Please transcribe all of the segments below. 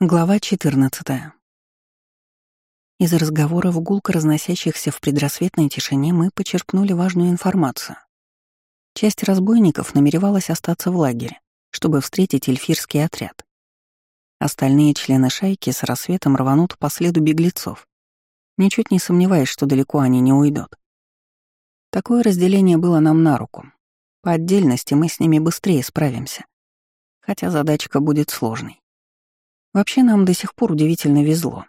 Глава 14. Из разговоров гулко разносящихся в предрассветной тишине мы почерпнули важную информацию. Часть разбойников намеревалась остаться в лагере, чтобы встретить эльфирский отряд. Остальные члены шайки с рассветом рванут по следу беглецов, ничуть не сомневаясь, что далеко они не уйдут. Такое разделение было нам на руку. По отдельности мы с ними быстрее справимся, хотя задачка будет сложной. Вообще нам до сих пор удивительно везло.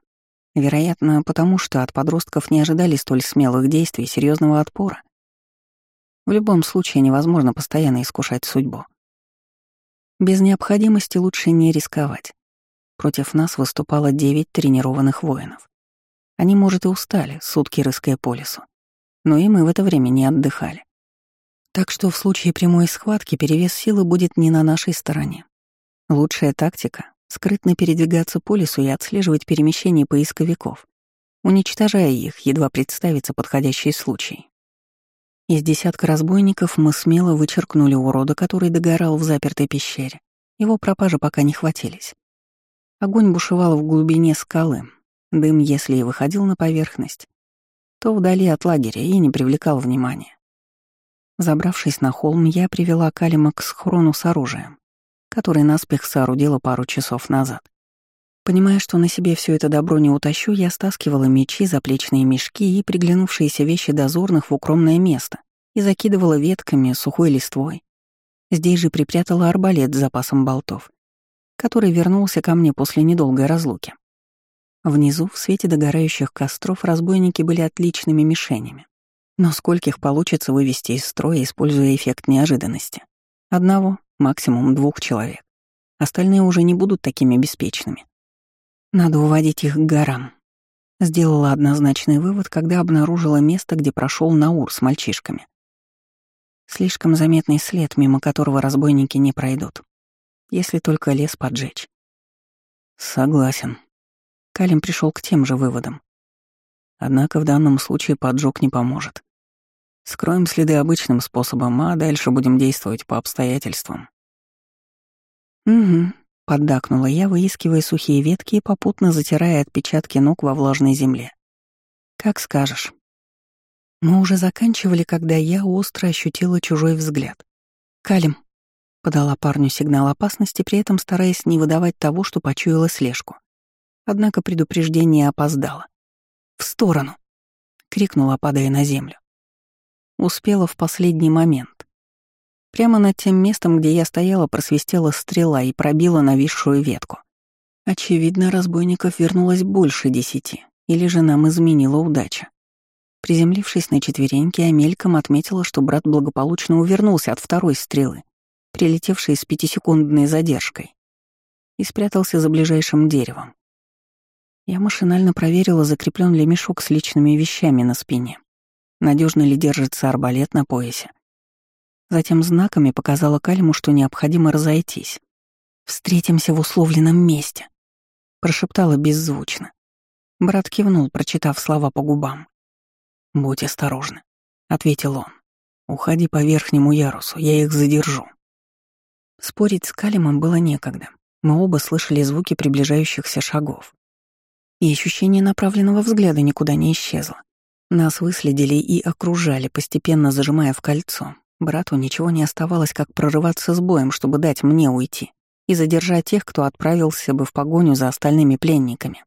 Вероятно, потому что от подростков не ожидали столь смелых действий и серьезного отпора. В любом случае невозможно постоянно искушать судьбу. Без необходимости лучше не рисковать. Против нас выступало девять тренированных воинов. Они, может, и устали, сутки рыская по лесу. Но и мы в это время не отдыхали. Так что в случае прямой схватки перевес силы будет не на нашей стороне. Лучшая тактика скрытно передвигаться по лесу и отслеживать перемещение поисковиков, уничтожая их, едва представится подходящий случай. Из десятка разбойников мы смело вычеркнули урода, который догорал в запертой пещере. Его пропажи пока не хватились. Огонь бушевал в глубине скалы. Дым, если и выходил на поверхность, то вдали от лагеря и не привлекал внимания. Забравшись на холм, я привела Калима к схрону с оружием который наспех соорудила пару часов назад. Понимая, что на себе все это добро не утащу, я стаскивала мечи, заплечные мешки и приглянувшиеся вещи дозорных в укромное место и закидывала ветками, сухой листвой. Здесь же припрятала арбалет с запасом болтов, который вернулся ко мне после недолгой разлуки. Внизу, в свете догорающих костров, разбойники были отличными мишенями. Но скольких получится вывести из строя, используя эффект неожиданности? Одного, максимум двух человек. Остальные уже не будут такими беспечными. Надо уводить их к горам. Сделала однозначный вывод, когда обнаружила место, где прошел Наур с мальчишками. Слишком заметный след, мимо которого разбойники не пройдут, если только лес поджечь. Согласен. Калим пришел к тем же выводам. Однако в данном случае поджог не поможет. Скроем следы обычным способом, а дальше будем действовать по обстоятельствам. Угу, поддакнула я, выискивая сухие ветки и попутно затирая отпечатки ног во влажной земле. Как скажешь. Мы уже заканчивали, когда я остро ощутила чужой взгляд. «Калим», — подала парню сигнал опасности, при этом стараясь не выдавать того, что почуяла слежку. Однако предупреждение опоздало. «В сторону!» — крикнула, падая на землю. Успела в последний момент. Прямо над тем местом, где я стояла, просвистела стрела и пробила нависшую ветку. Очевидно, разбойников вернулось больше десяти, или же нам изменила удача. Приземлившись на четвереньки, Амельком отметила, что брат благополучно увернулся от второй стрелы, прилетевшей с пятисекундной задержкой, и спрятался за ближайшим деревом. Я машинально проверила, закреплен ли мешок с личными вещами на спине. Надежно ли держится арбалет на поясе. Затем знаками показала Кальму, что необходимо разойтись. «Встретимся в условленном месте», — прошептала беззвучно. Брат кивнул, прочитав слова по губам. «Будь осторожна», — ответил он. «Уходи по верхнему ярусу, я их задержу». Спорить с Калимом было некогда. Мы оба слышали звуки приближающихся шагов. И ощущение направленного взгляда никуда не исчезло. Нас выследили и окружали, постепенно зажимая в кольцо. Брату ничего не оставалось, как прорываться с боем, чтобы дать мне уйти и задержать тех, кто отправился бы в погоню за остальными пленниками.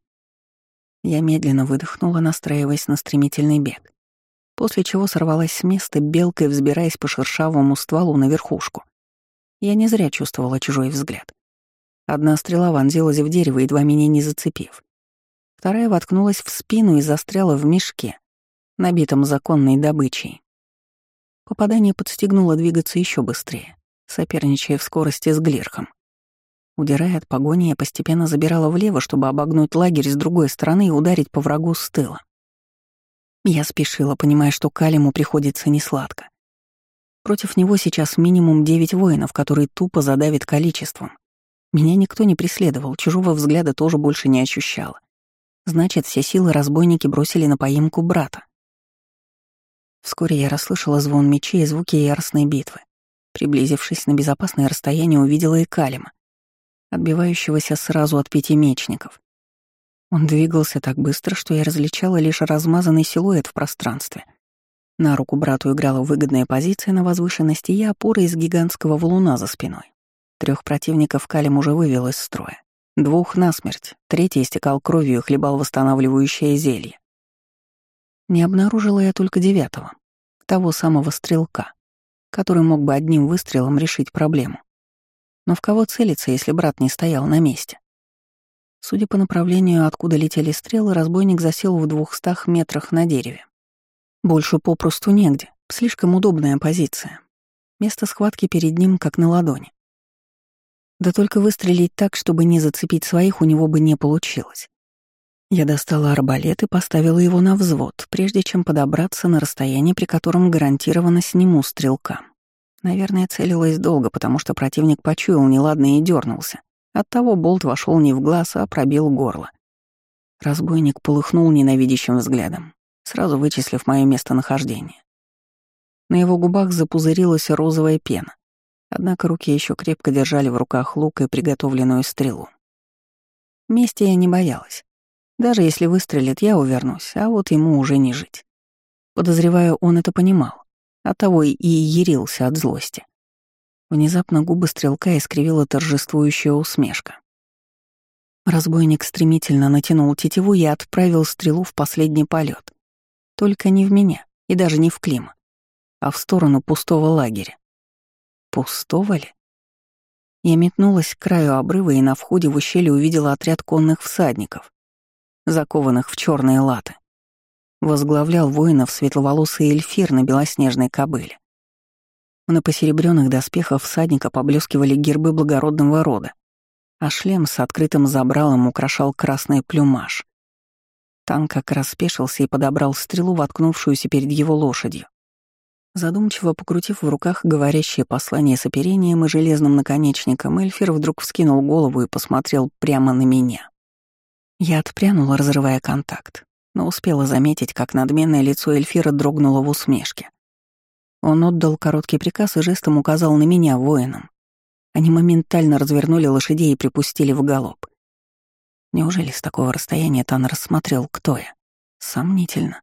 Я медленно выдохнула, настраиваясь на стремительный бег, после чего сорвалась с места, белкой взбираясь по шершавому стволу на верхушку. Я не зря чувствовала чужой взгляд. Одна стрела вонзилась в дерево, едва меня не зацепив. Вторая воткнулась в спину и застряла в мешке, набитом законной добычей. Попадание подстегнуло двигаться еще быстрее, соперничая в скорости с Глирхом. Удирая от погони, я постепенно забирала влево, чтобы обогнуть лагерь с другой стороны и ударить по врагу с тыла. Я спешила, понимая, что Калиму приходится несладко. Против него сейчас минимум девять воинов, которые тупо задавит количеством. Меня никто не преследовал, чужого взгляда тоже больше не ощущала. Значит, все силы разбойники бросили на поимку брата. Вскоре я расслышала звон мечей и звуки яростной битвы. Приблизившись на безопасное расстояние, увидела и Калима. отбивающегося сразу от пяти мечников. Он двигался так быстро, что я различала лишь размазанный силуэт в пространстве. На руку брату играла выгодная позиция на возвышенности и опора из гигантского валуна за спиной. Трех противников Калим уже вывел из строя. Двух насмерть, третий истекал кровью и хлебал восстанавливающее зелье. Не обнаружила я только девятого, того самого стрелка, который мог бы одним выстрелом решить проблему. Но в кого целиться, если брат не стоял на месте? Судя по направлению, откуда летели стрелы, разбойник засел в двухстах метрах на дереве. Больше попросту негде, слишком удобная позиция. Место схватки перед ним как на ладони. Да только выстрелить так, чтобы не зацепить своих, у него бы не получилось. Я достала арбалет и поставила его на взвод, прежде чем подобраться на расстояние, при котором гарантированно сниму стрелка. Наверное, целилась долго, потому что противник почуял неладное и дернулся. Оттого болт вошел не в глаз, а пробил горло. Разбойник полыхнул ненавидящим взглядом, сразу вычислив мое местонахождение. На его губах запузырилась розовая пена, однако руки еще крепко держали в руках лук и приготовленную стрелу. Мести я не боялась. Даже если выстрелит, я увернусь, а вот ему уже не жить. Подозреваю, он это понимал, оттого и ярился от злости. Внезапно губы стрелка искривила торжествующая усмешка. Разбойник стремительно натянул тетиву и отправил стрелу в последний полет. Только не в меня и даже не в Клима, а в сторону пустого лагеря. Пустого ли? Я метнулась к краю обрыва и на входе в ущелье увидела отряд конных всадников, закованных в черные латы. Возглавлял воинов светловолосый эльфир на белоснежной кобыле. На посеребрённых доспехах всадника поблескивали гербы благородного рода, а шлем с открытым забралом украшал красный плюмаж. Танк как раз спешился и подобрал стрелу, воткнувшуюся перед его лошадью. Задумчиво покрутив в руках говорящее послание с оперением и железным наконечником, Эльфир вдруг вскинул голову и посмотрел прямо на меня. Я отпрянула, разрывая контакт, но успела заметить, как надменное лицо Эльфира дрогнуло в усмешке. Он отдал короткий приказ и жестом указал на меня воинам. Они моментально развернули лошадей и припустили в галоп. Неужели с такого расстояния Тан рассмотрел, кто я? Сомнительно.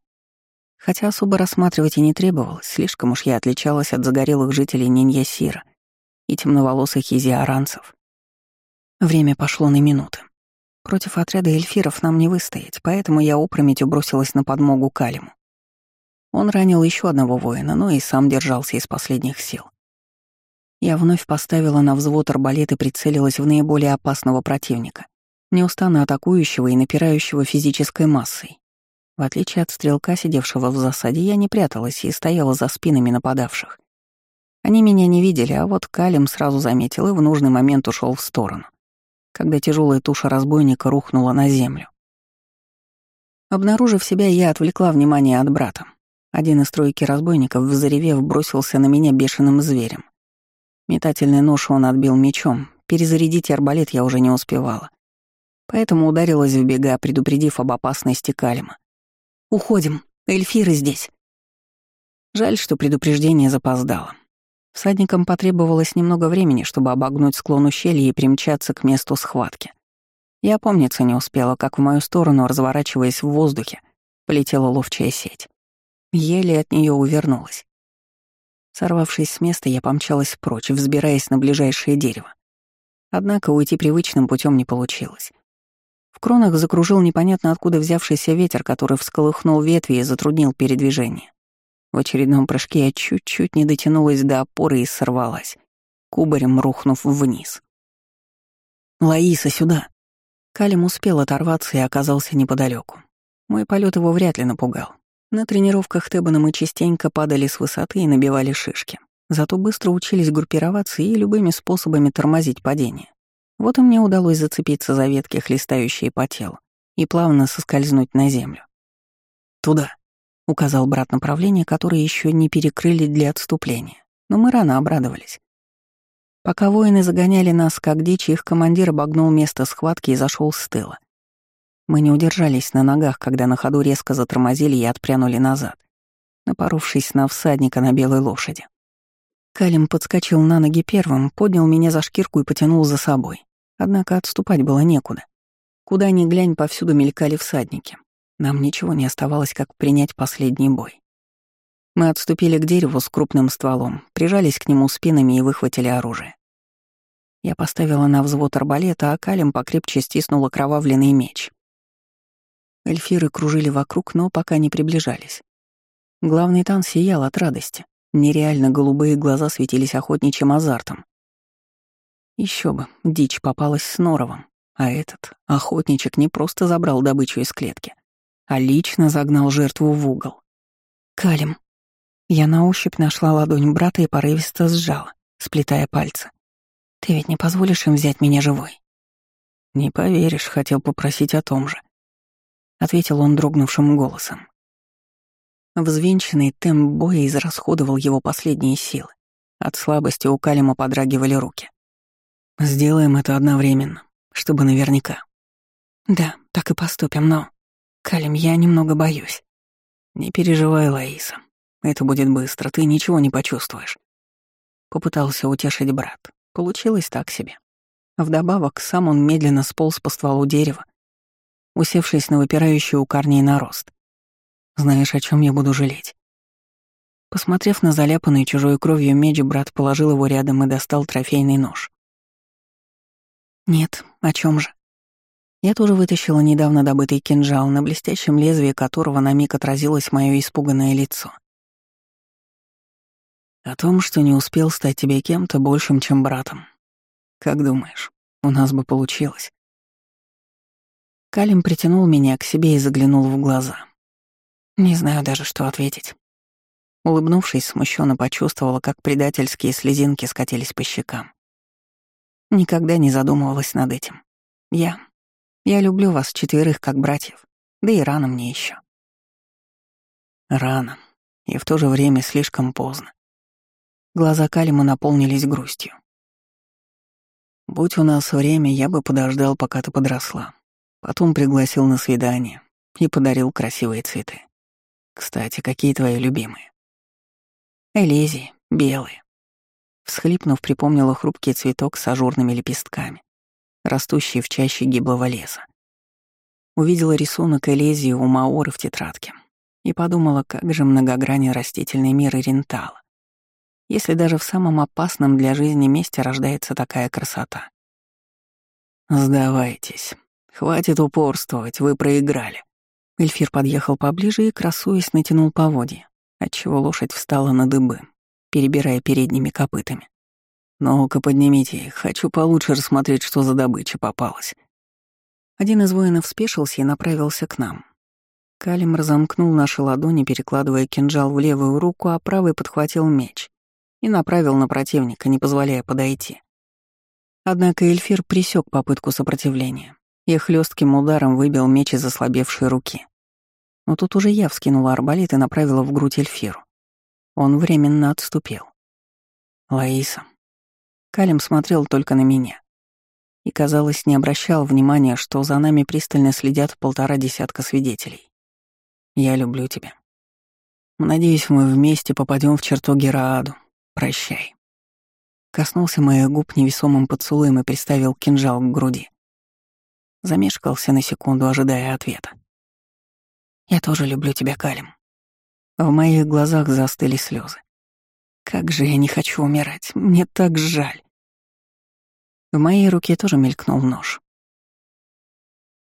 Хотя особо рассматривать и не требовалось, слишком уж я отличалась от загорелых жителей Ниньясира и темноволосых изиаранцев. Время пошло на минуты. Против отряда эльфиров нам не выстоять, поэтому я опрометью бросилась на подмогу Калиму. Он ранил еще одного воина, но и сам держался из последних сил. Я вновь поставила на взвод арбалет и прицелилась в наиболее опасного противника, неустанно атакующего и напирающего физической массой. В отличие от стрелка, сидевшего в засаде, я не пряталась и стояла за спинами нападавших. Они меня не видели, а вот Калим сразу заметил и в нужный момент ушел в сторону, когда тяжелая туша разбойника рухнула на землю. Обнаружив себя, я отвлекла внимание от брата. Один из тройки разбойников, взревев, бросился на меня бешеным зверем. Метательный нож он отбил мечом, перезарядить арбалет я уже не успевала. Поэтому ударилась в бега, предупредив об опасности Калима. «Уходим, эльфиры здесь». Жаль, что предупреждение запоздало. Всадникам потребовалось немного времени, чтобы обогнуть склон ущелья и примчаться к месту схватки. Я помниться не успела, как в мою сторону, разворачиваясь в воздухе, полетела ловчая сеть. Еле от нее увернулась. Сорвавшись с места, я помчалась прочь, взбираясь на ближайшее дерево. Однако уйти привычным путем не получилось. В кронах закружил непонятно откуда взявшийся ветер, который всколыхнул ветви и затруднил передвижение. В очередном прыжке я чуть-чуть не дотянулась до опоры и сорвалась, кубарем рухнув вниз. «Лаиса, сюда!» Калим успел оторваться и оказался неподалеку. Мой полет его вряд ли напугал. На тренировках Тебана мы частенько падали с высоты и набивали шишки. Зато быстро учились группироваться и любыми способами тормозить падение. Вот и мне удалось зацепиться за ветки, хлестающие по телу, и плавно соскользнуть на землю. «Туда», — указал брат направление, которое еще не перекрыли для отступления. Но мы рано обрадовались. Пока воины загоняли нас, как дичь, их командир обогнул место схватки и зашел с тыла. Мы не удержались на ногах, когда на ходу резко затормозили и отпрянули назад, напоровшись на всадника на белой лошади. Калим подскочил на ноги первым, поднял меня за шкирку и потянул за собой. Однако отступать было некуда. Куда ни глянь, повсюду мелькали всадники. Нам ничего не оставалось, как принять последний бой. Мы отступили к дереву с крупным стволом, прижались к нему спинами и выхватили оружие. Я поставила на взвод арбалета, а Калим покрепче стиснула кровавленный меч. Эльфиры кружили вокруг, но пока не приближались. Главный тан сиял от радости. Нереально голубые глаза светились охотничьим азартом. Еще бы, дичь попалась с норовом, а этот, охотничек, не просто забрал добычу из клетки, а лично загнал жертву в угол. «Калим». Я на ощупь нашла ладонь брата и порывисто сжала, сплетая пальцы. «Ты ведь не позволишь им взять меня живой?» «Не поверишь, хотел попросить о том же», — ответил он дрогнувшим голосом. Взвинченный темп боя израсходовал его последние силы. От слабости у Калима подрагивали руки. «Сделаем это одновременно, чтобы наверняка». «Да, так и поступим, но...» «Калим, я немного боюсь». «Не переживай, Лаиса. Это будет быстро, ты ничего не почувствуешь». Попытался утешить брат. Получилось так себе. Вдобавок, сам он медленно сполз по стволу дерева, усевшись на выпирающий у корней нарост. Знаешь, о чем я буду жалеть? Посмотрев на заляпанный чужой кровью меч, брат положил его рядом и достал трофейный нож. Нет, о чем же? Я тоже вытащила недавно добытый кинжал, на блестящем лезвии которого на миг отразилось мое испуганное лицо. О том, что не успел стать тебе кем-то большим, чем братом. Как думаешь, у нас бы получилось? Калим притянул меня к себе и заглянул в глаза. Не знаю даже, что ответить. Улыбнувшись, смущенно почувствовала, как предательские слезинки скатились по щекам. Никогда не задумывалась над этим. Я... Я люблю вас четверых как братьев, да и рано мне еще. Рано, и в то же время слишком поздно. Глаза Калима наполнились грустью. Будь у нас время, я бы подождал, пока ты подросла. Потом пригласил на свидание и подарил красивые цветы. Кстати, какие твои любимые? Элизии, белые. Всхлипнув, припомнила хрупкий цветок с ажурными лепестками, растущий в чаще гиблого леса. Увидела рисунок Элезии у Маоры в тетрадке и подумала, как же многогранен растительный мир Ирентала, если даже в самом опасном для жизни месте рождается такая красота. «Сдавайтесь. Хватит упорствовать, вы проиграли. Эльфир подъехал поближе и, красуясь, натянул поводья, отчего лошадь встала на дыбы, перебирая передними копытами. «Ну-ка, поднимите их, хочу получше рассмотреть, что за добыча попалась». Один из воинов спешился и направился к нам. Калим разомкнул наши ладони, перекладывая кинжал в левую руку, а правый подхватил меч и направил на противника, не позволяя подойти. Однако Эльфир присек попытку сопротивления и хлестким ударом выбил меч из ослабевшей руки. Но тут уже я вскинула арбалет и направила в грудь Эльфиру. Он временно отступил. «Лаиса». Калим смотрел только на меня. И, казалось, не обращал внимания, что за нами пристально следят полтора десятка свидетелей. «Я люблю тебя. Надеюсь, мы вместе попадем в чертоги Рааду. Прощай». Коснулся моих губ невесомым поцелуем и приставил кинжал к груди. Замешкался на секунду, ожидая ответа. «Я тоже люблю тебя, Калим». В моих глазах застыли слезы. Как же я не хочу умирать, мне так жаль. В моей руке тоже мелькнул нож.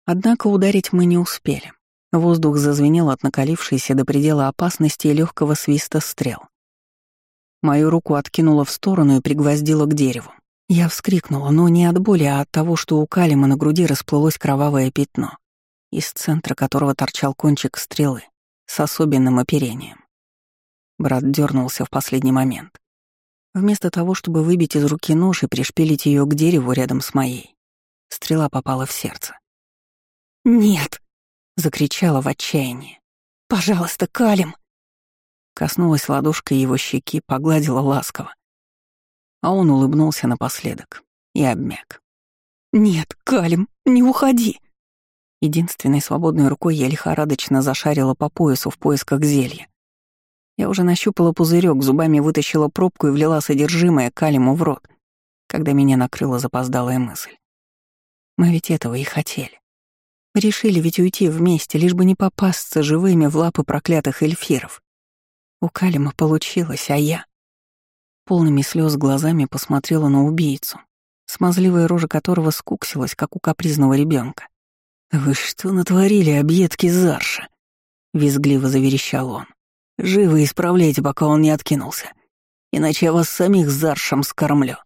Однако ударить мы не успели. Воздух зазвенел от накалившейся до предела опасности и легкого свиста стрел. Мою руку откинуло в сторону и пригвоздило к дереву. Я вскрикнула, но не от боли, а от того, что у Калима на груди расплылось кровавое пятно, из центра которого торчал кончик стрелы с особенным оперением. Брат дернулся в последний момент. Вместо того, чтобы выбить из руки нож и пришпилить ее к дереву рядом с моей, стрела попала в сердце. «Нет!» — закричала в отчаянии. «Пожалуйста, Калим!» Коснулась ладошкой его щеки, погладила ласково а он улыбнулся напоследок и обмяк. «Нет, Калим, не уходи!» Единственной свободной рукой я лихорадочно зашарила по поясу в поисках зелья. Я уже нащупала пузырек, зубами вытащила пробку и влила содержимое калиму в рот, когда меня накрыла запоздалая мысль. Мы ведь этого и хотели. Решили ведь уйти вместе, лишь бы не попасться живыми в лапы проклятых эльфиров. У Калима получилось, а я... Полными слез глазами посмотрела на убийцу, смазливая рожа которого скуксилась, как у капризного ребенка. «Вы что натворили, объедки Зарша?» — визгливо заверещал он. «Живо исправляйте, пока он не откинулся, иначе я вас самих Заршем скормлю».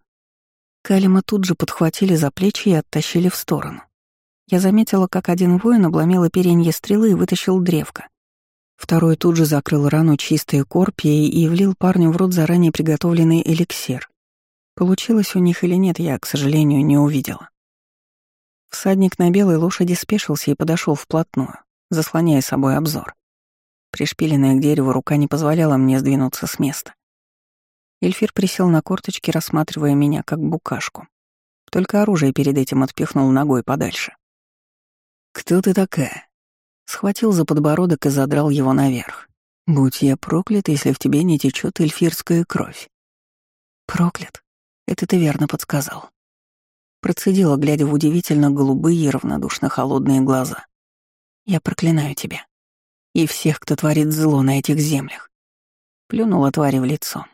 Калима тут же подхватили за плечи и оттащили в сторону. Я заметила, как один воин обломил оперенье стрелы и вытащил древко. Второй тут же закрыл рану чистой корпией и влил парню в рот заранее приготовленный эликсир. Получилось у них или нет, я, к сожалению, не увидела. Всадник на белой лошади спешился и подошел вплотную, заслоняя собой обзор. Пришпиленная к дереву рука не позволяла мне сдвинуться с места. Эльфир присел на корточки, рассматривая меня как букашку. Только оружие перед этим отпихнул ногой подальше. «Кто ты такая?» Схватил за подбородок и задрал его наверх. «Будь я проклят, если в тебе не течет эльфирская кровь». «Проклят? Это ты верно подсказал». Процедила, глядя в удивительно голубые и равнодушно холодные глаза. «Я проклинаю тебя. И всех, кто творит зло на этих землях». Плюнула твари в лицо.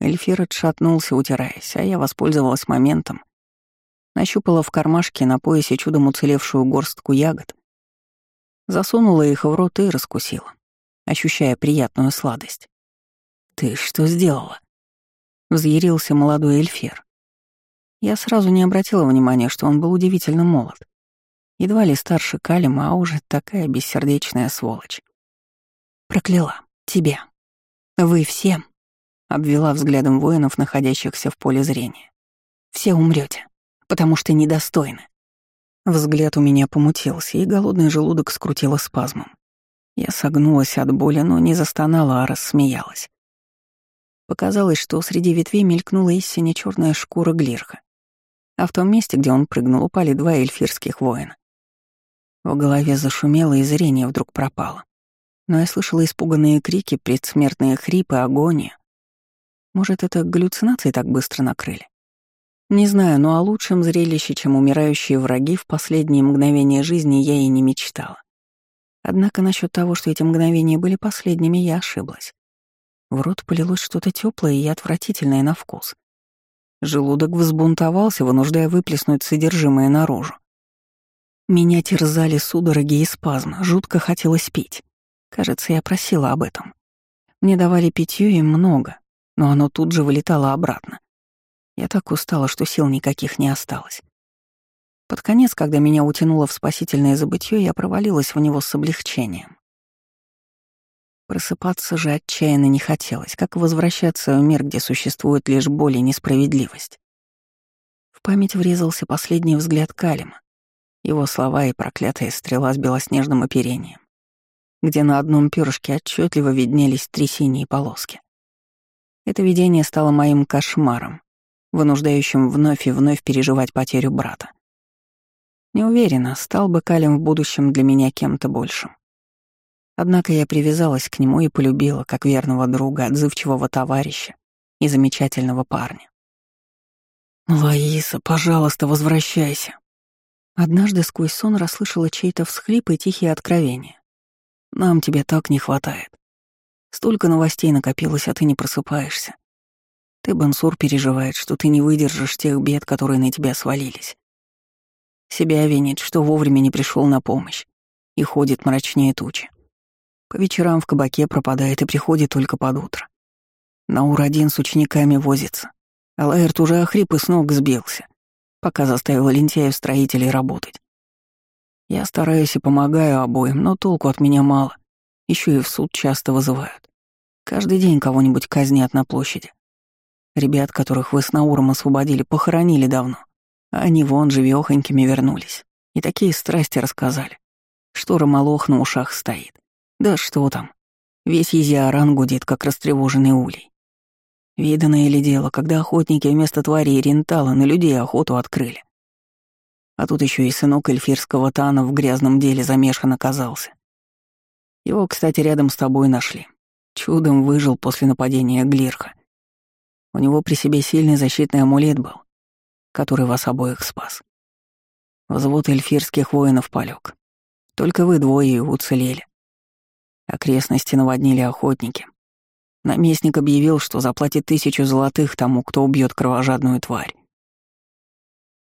Эльфир отшатнулся, утираясь, а я воспользовалась моментом нащупала в кармашке на поясе чудом уцелевшую горстку ягод, засунула их в рот и раскусила, ощущая приятную сладость. «Ты что сделала?» — взъярился молодой эльфер. Я сразу не обратила внимания, что он был удивительно молод. Едва ли старше Калима, а уже такая бессердечная сволочь. «Прокляла. Тебя. Вы все», — обвела взглядом воинов, находящихся в поле зрения. «Все умрете потому что недостойны. Взгляд у меня помутился, и голодный желудок скрутило спазмом. Я согнулась от боли, но не застонала, а рассмеялась. Показалось, что среди ветвей мелькнула истине черная шкура Глирха, а в том месте, где он прыгнул, упали два эльфирских воина. В голове зашумело, и зрение вдруг пропало. Но я слышала испуганные крики, предсмертные хрипы, агония. Может, это галлюцинации так быстро накрыли? Не знаю, но о лучшем зрелище, чем умирающие враги в последние мгновения жизни, я и не мечтала. Однако насчет того, что эти мгновения были последними, я ошиблась. В рот полилось что-то теплое и отвратительное на вкус. Желудок взбунтовался, вынуждая выплеснуть содержимое наружу. Меня терзали судороги и спазмы, жутко хотелось пить. Кажется, я просила об этом. Мне давали питье и много, но оно тут же вылетало обратно. Я так устала, что сил никаких не осталось. Под конец, когда меня утянуло в спасительное забытье, я провалилась в него с облегчением. Просыпаться же отчаянно не хотелось, как возвращаться в мир, где существует лишь боль и несправедливость. В память врезался последний взгляд Калима, его слова и проклятая стрела с белоснежным оперением, где на одном перышке отчетливо виднелись три синие полоски. Это видение стало моим кошмаром, вынуждающим вновь и вновь переживать потерю брата. Не уверена, стал бы Калим в будущем для меня кем-то большим. Однако я привязалась к нему и полюбила, как верного друга, отзывчивого товарища и замечательного парня. «Лаиса, пожалуйста, возвращайся!» Однажды сквозь сон расслышала чей-то всхлип и тихие откровения. «Нам тебе так не хватает. Столько новостей накопилось, а ты не просыпаешься. Ты, Бансур, переживает, что ты не выдержишь тех бед, которые на тебя свалились. Себя винит, что вовремя не пришел на помощь, и ходит мрачнее тучи. По вечерам в кабаке пропадает и приходит только под утро. Наур один с учениками возится, а Лаэрт уже охрип и с ног сбился, пока заставил лентяев строителей работать. Я стараюсь и помогаю обоим, но толку от меня мало. Еще и в суд часто вызывают. Каждый день кого-нибудь казнят на площади. Ребят, которых вы с Науром освободили, похоронили давно. А они вон живёхонькими вернулись. И такие страсти рассказали. Что Ромолох на ушах стоит. Да что там. Весь Езиаран гудит, как растревоженный улей. Виданное ли дело, когда охотники вместо тварей рентала на людей охоту открыли. А тут еще и сынок эльфирского Тана в грязном деле замешан оказался. Его, кстати, рядом с тобой нашли. Чудом выжил после нападения Глирха. У него при себе сильный защитный амулет был, который вас обоих спас. Взвод эльфирских воинов полег. Только вы двое уцелели. Окрестности наводнили охотники. Наместник объявил, что заплатит тысячу золотых тому, кто убьет кровожадную тварь.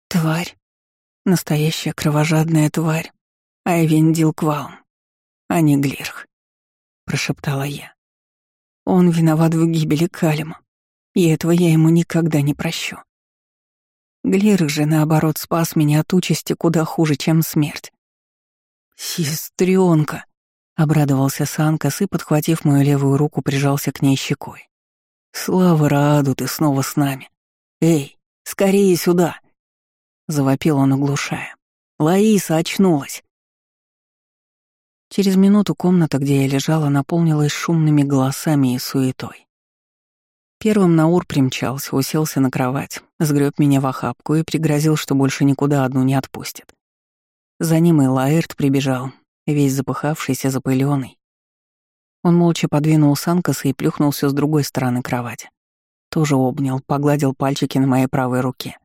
Тварь. Настоящая кровожадная тварь. Айвендил Квалм, а не Глирх, прошептала я. Он виноват в гибели Калима, и этого я ему никогда не прощу. Глирх же, наоборот, спас меня от участи куда хуже, чем смерть. «Сестрёнка!» — обрадовался Санкас и, подхватив мою левую руку, прижался к ней щекой. «Слава Рааду, ты снова с нами! Эй, скорее сюда!» — завопил он, оглушая. «Лаиса очнулась!» Через минуту комната, где я лежала, наполнилась шумными голосами и суетой. Первым Наур примчался, уселся на кровать, сгреб меня в охапку и пригрозил, что больше никуда одну не отпустит. За ним и Лаэрт прибежал, весь запыхавшийся, запыленный. Он молча подвинул Санкаса и плюхнулся с другой стороны кровати. Тоже обнял, погладил пальчики на моей правой руке,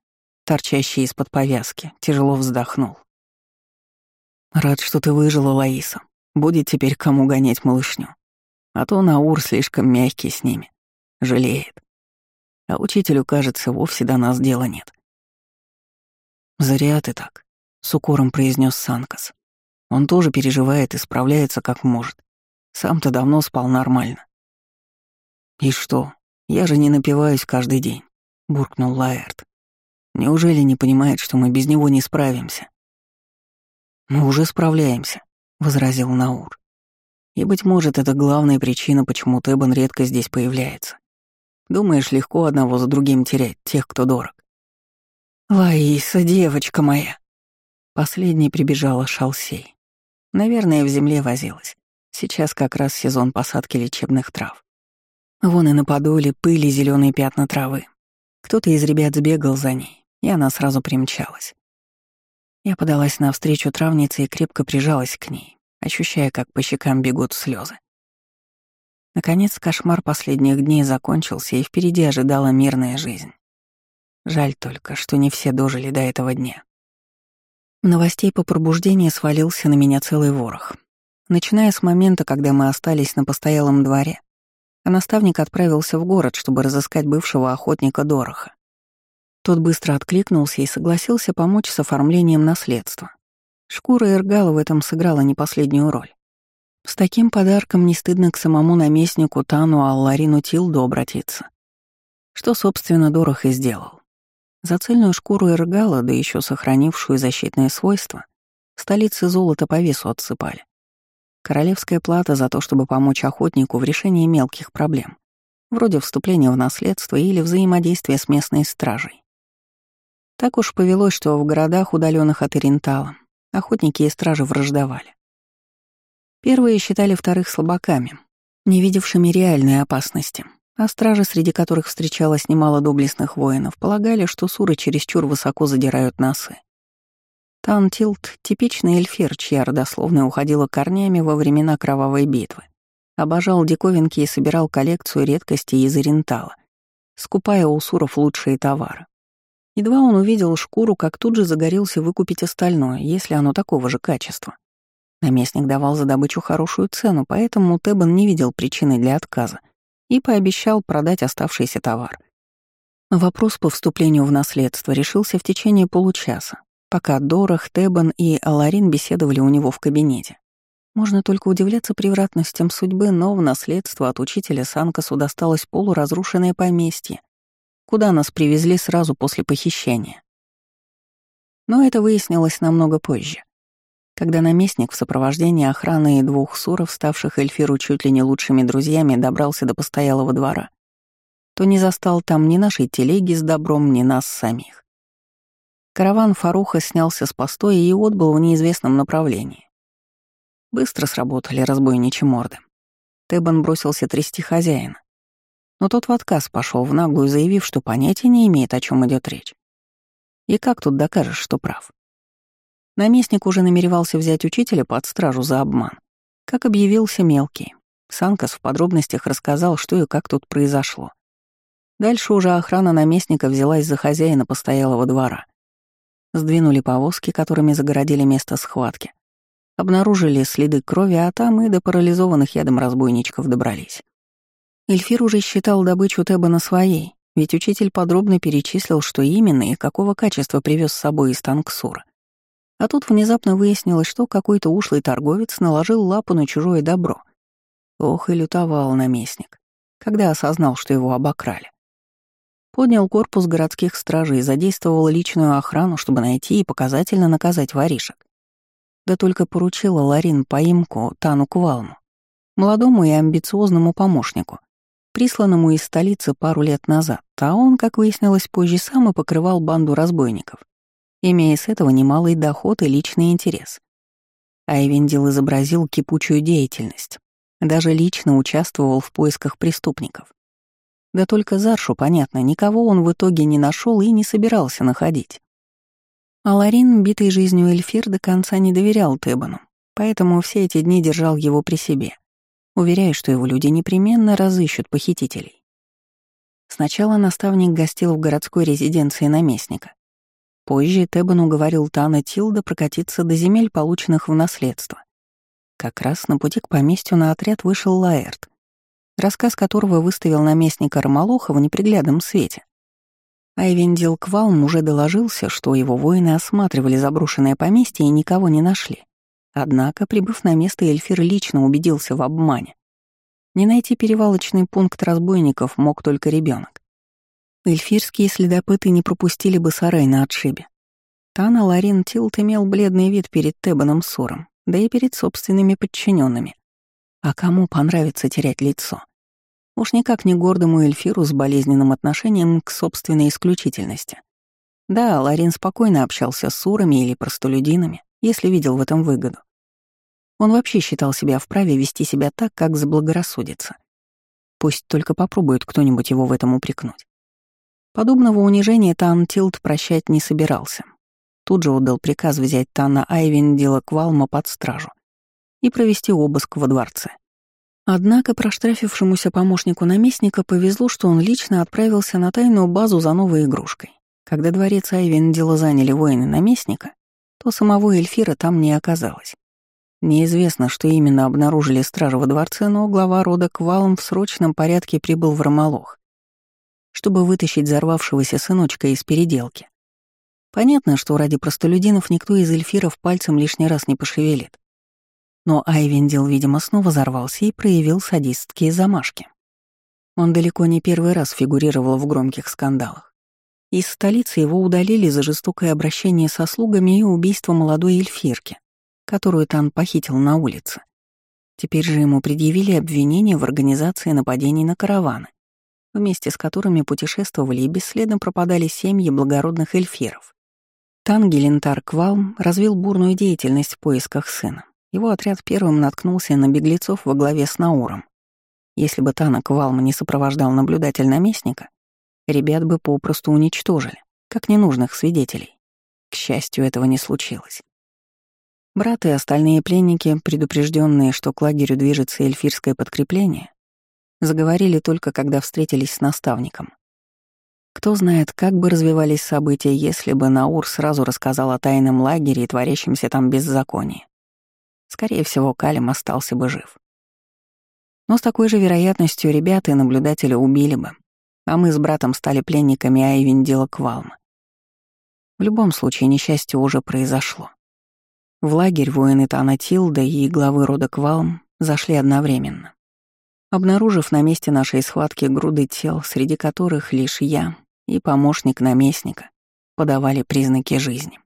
торчащие из-под повязки, тяжело вздохнул. «Рад, что ты выжила, Лаиса. Будет теперь кому гонять малышню. А то Наур слишком мягкий с ними. Жалеет. А учителю, кажется, вовсе до нас дела нет. «Зря ты так», — с укором произнес Санкас. «Он тоже переживает и справляется как может. Сам-то давно спал нормально». «И что? Я же не напиваюсь каждый день», — буркнул Лаэрт. «Неужели не понимает, что мы без него не справимся?» «Мы уже справляемся», — возразил Наур. «И, быть может, это главная причина, почему Тебан редко здесь появляется. Думаешь, легко одного за другим терять тех, кто дорог?» «Лаиса, девочка моя!» Последней прибежала Шалсей. Наверное, в земле возилась. Сейчас как раз сезон посадки лечебных трав. Вон и на подоле пыли зеленые пятна травы. Кто-то из ребят сбегал за ней, и она сразу примчалась. Я подалась навстречу травнице и крепко прижалась к ней, ощущая, как по щекам бегут слезы. Наконец, кошмар последних дней закончился, и впереди ожидала мирная жизнь. Жаль только, что не все дожили до этого дня. Новостей по пробуждению свалился на меня целый ворох. Начиная с момента, когда мы остались на постоялом дворе, а наставник отправился в город, чтобы разыскать бывшего охотника Дороха. Тот быстро откликнулся и согласился помочь с оформлением наследства. Шкура Иргала в этом сыграла не последнюю роль. С таким подарком не стыдно к самому наместнику Тану Алларину Тилду обратиться. Что, собственно, Дорох и сделал. За цельную шкуру Иргала, да еще сохранившую защитные свойства, столицы золота по весу отсыпали. Королевская плата за то, чтобы помочь охотнику в решении мелких проблем, вроде вступления в наследство или взаимодействия с местной стражей. Так уж повелось, что в городах, удаленных от Ирентала, охотники и стражи враждовали. Первые считали вторых слабаками, не видевшими реальной опасности, а стражи, среди которых встречалось немало доблестных воинов, полагали, что суры чересчур высоко задирают носы. Тантилт — типичный эльфер, чья родословная уходила корнями во времена кровавой битвы. Обожал диковинки и собирал коллекцию редкостей из Ирентала, скупая у суров лучшие товары. Едва он увидел шкуру, как тут же загорелся выкупить остальное, если оно такого же качества. Наместник давал за добычу хорошую цену, поэтому Тебан не видел причины для отказа и пообещал продать оставшийся товар. Вопрос по вступлению в наследство решился в течение получаса, пока Дорах, Тебан и Аларин беседовали у него в кабинете. Можно только удивляться превратностям судьбы, но в наследство от учителя Санкасу досталось полуразрушенное поместье, куда нас привезли сразу после похищения. Но это выяснилось намного позже, когда наместник в сопровождении охраны и двух суров, ставших Эльфиру чуть ли не лучшими друзьями, добрался до постоялого двора, то не застал там ни нашей телеги с добром, ни нас самих. Караван Фаруха снялся с постоя и отбыл в неизвестном направлении. Быстро сработали разбойничьи морды. Тебан бросился трясти хозяина, но тот в отказ пошел в наглую, заявив, что понятия не имеет, о чем идет речь. И как тут докажешь, что прав? Наместник уже намеревался взять учителя под стражу за обман. Как объявился мелкий. Санкас в подробностях рассказал, что и как тут произошло. Дальше уже охрана наместника взялась за хозяина постоялого двора. Сдвинули повозки, которыми загородили место схватки. Обнаружили следы крови, а там и до парализованных ядом разбойничков добрались. Эльфир уже считал добычу Тебана своей, ведь учитель подробно перечислил, что именно и какого качества привез с собой из Танксура. А тут внезапно выяснилось, что какой-то ушлый торговец наложил лапу на чужое добро. Ох и лютовал наместник, когда осознал, что его обокрали. Поднял корпус городских стражей задействовал личную охрану, чтобы найти и показательно наказать воришек. Да только поручила Ларин поимку Тану Квалму, молодому и амбициозному помощнику, присланному из столицы пару лет назад, а он, как выяснилось позже, сам и покрывал банду разбойников, имея с этого немалый доход и личный интерес. Айвендил изобразил кипучую деятельность, даже лично участвовал в поисках преступников. Да только Заршу, понятно, никого он в итоге не нашел и не собирался находить. А Ларин, битый жизнью Эльфир, до конца не доверял Тебану, поэтому все эти дни держал его при себе, уверяя, что его люди непременно разыщут похитителей. Сначала наставник гостил в городской резиденции наместника. Позже Тебан уговорил Тана Тилда прокатиться до земель, полученных в наследство. Как раз на пути к поместью на отряд вышел Лаэрт, рассказ которого выставил наместника Ромолоха в неприглядном свете. Айвендил Квалм уже доложился, что его воины осматривали заброшенное поместье и никого не нашли. Однако, прибыв на место, Эльфир лично убедился в обмане. Не найти перевалочный пункт разбойников мог только ребенок. Эльфирские следопыты не пропустили бы сарай на отшибе. Тана Ларин Тилт имел бледный вид перед Тебаном Суром, да и перед собственными подчиненными. А кому понравится терять лицо? Уж никак не гордому эльфиру с болезненным отношением к собственной исключительности. Да, Ларин спокойно общался с сурами или простолюдинами, если видел в этом выгоду. Он вообще считал себя вправе вести себя так, как заблагорассудится. Пусть только попробует кто-нибудь его в этом упрекнуть. Подобного унижения Тан Тилт прощать не собирался. Тут же отдал приказ взять Тана Айвендила Квалма под стражу и провести обыск во дворце. Однако проштрафившемуся помощнику наместника повезло, что он лично отправился на тайную базу за новой игрушкой. Когда дворец Айвендила заняли воины наместника, то самого Эльфира там не оказалось. Неизвестно, что именно обнаружили стражи во дворце, но глава рода Квалом в срочном порядке прибыл в Ромолох, чтобы вытащить взорвавшегося сыночка из переделки. Понятно, что ради простолюдинов никто из эльфиров пальцем лишний раз не пошевелит. Но Айвендил, видимо, снова взорвался и проявил садистские замашки. Он далеко не первый раз фигурировал в громких скандалах. Из столицы его удалили за жестокое обращение со слугами и убийство молодой эльфирки, которую Тан похитил на улице. Теперь же ему предъявили обвинение в организации нападений на караваны, вместе с которыми путешествовали и бесследно пропадали семьи благородных эльфиров. Тан Гелентар Квалм развил бурную деятельность в поисках сына. Его отряд первым наткнулся на беглецов во главе с Науром. Если бы Танок Валма не сопровождал наблюдатель наместника, ребят бы попросту уничтожили, как ненужных свидетелей. К счастью, этого не случилось. Брат и остальные пленники, предупрежденные, что к лагерю движется эльфирское подкрепление, заговорили только когда встретились с наставником. Кто знает, как бы развивались события, если бы Наур сразу рассказал о тайном лагере и творящемся там беззаконии. Скорее всего, Калим остался бы жив. Но с такой же вероятностью ребята и наблюдателя убили бы, а мы с братом стали пленниками Айвендила Квалма. В любом случае, несчастье уже произошло. В лагерь воины Тана Тилда и главы рода Квалм зашли одновременно, обнаружив на месте нашей схватки груды тел, среди которых лишь я и помощник наместника подавали признаки жизни.